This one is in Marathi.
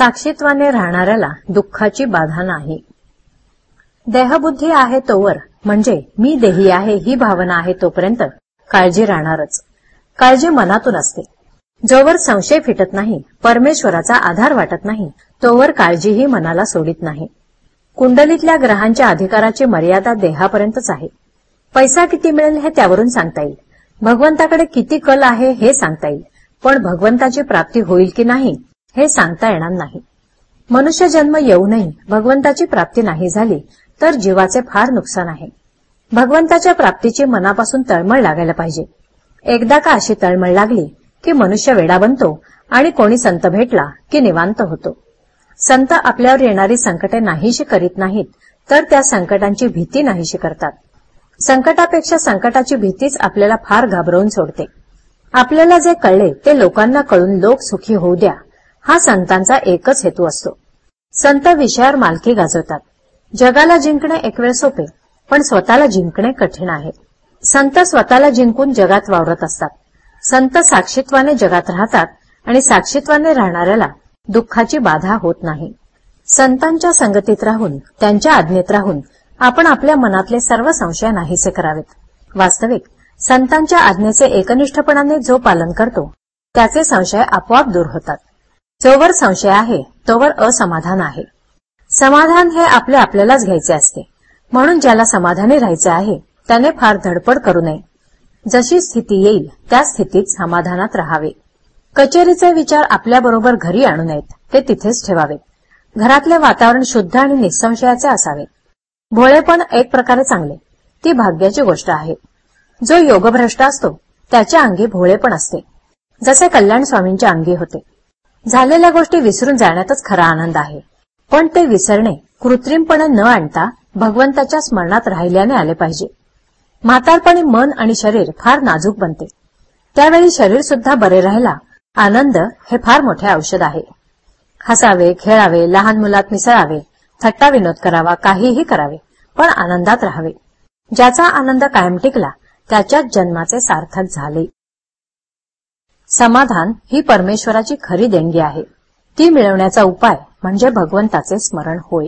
साक्षीत्वाने राहणाऱ्याला दुःखाची बाधा नाही. देहबुद्धी आहे तोवर म्हणजे मी देही आहे ही भावना आहे तोपर्यंत काळजी राहणारच. काळजी मनातून असते. जोवर संशय फिटत नाही परमेश्वराचा आधार वाटत नाही तोवर काळजीही मनाला सोडित नाही. कुंडलीतल्या ग्रहांच्या अधिकाराची मर्यादा देहापर्यंतच आहे. पैसा किती मिळेल हे त्यावरून सांगता येईल. भगवंताकडे किती कल आहे हे सांगता येईल. पण भगवंताची प्राप्ती होईल की नाही हे सांगता येणार नाही. मनुष्य जन्म येऊनही भगवंताची प्राप्ती नाही झाली तर जीवाचे फार नुकसान आहे. भगवंताच्या प्राप्तीची मनापासून तळमळ लागायला पाहिजे. एकदा का अशी तळमळ लागली की मनुष्य वेडा बनतो आणि कोणी संत भेटला की निवांत होतो. संत आपल्यावर येणारी संकटे नाहीशी करीत नाहीत तर त्या संकटांची भीती नाहीशी करतात. संकटापेक्षा संकटाची भीतीच आपल्याला फार घाबरवून सोडते. आपल्याला जे कळले ते लोकांना कळून लोक सुखी होऊ द्या. हा संतांचा एकच हेतू असतो. संत विषयावर मालकी गाजवतात. जगाला जिंकणे एक वेळ सोपे पण स्वतःला जिंकणे कठीण आहे. संत स्वतःला जिंकून जगात वावरत असतात. संत साक्षीत्वाने जगात राहतात आणि साक्षीत्वाने राहणाऱ्याला दुःखाची बाधा होत नाही. संतांच्या संगतीत राहून त्यांच्या आज्ञेत राहून आपण आपल्या मनातले सर्व संशय नाहीसे करावेत. वास्तविक संतांच्या आज्ञेचे एकनिष्ठपणाने जो पालन करतो त्याचे संशय आपोआप दूर होतात. जोवर संशय आहे तोवर असमाधान आहे. समाधान हे आपले आपल्यालाच घ्यायचे असते. म्हणून ज्याला समाधानी राहायचे आहे त्याने फार धडपड करू नये. जशी स्थिती येईल त्या स्थितीत समाधानात राहावे. कचेरीचे विचार आपल्याबरोबर घरी आणू नयेत ते तिथेच ठेवावेत घरातले वातावरण शुद्ध आणि निसंशयाचे असावे. भोळेपण एक प्रकारे चांगले ती भाग्याची गोष्ट आहे. जो योगभ्रष्ट असतो त्याच्या अंगी भोळेपण असते. जसे कल्याण स्वामींच्या अंगी होते. झालेल्या गोष्टी विसरून जाण्यातच खरा आनंद आहे. पण ते विसरणे कृत्रिमपणे न आणता भगवंताच्या स्मरणात राहिल्याने आले पाहिजे. म्हातारपणी मन आणि शरीर फार नाजूक बनते. त्यावेळी शरीर सुद्धा बरे राहिला. आनंद हे फार मोठे औषध आहे. हसावे खेळावे लहान मुलात मिसळावे थट्टा विनोद करावा काहीही करावे पण आनंदात राहावे. ज्याचा आनंद कायम टिकला त्याच्याच जन्माचे सार्थक झाले. समाधान ही परमेश्वराची खरी देणगी आहे. ती मिळवण्याचा उपाय म्हणजे भगवंताचे स्मरण होय.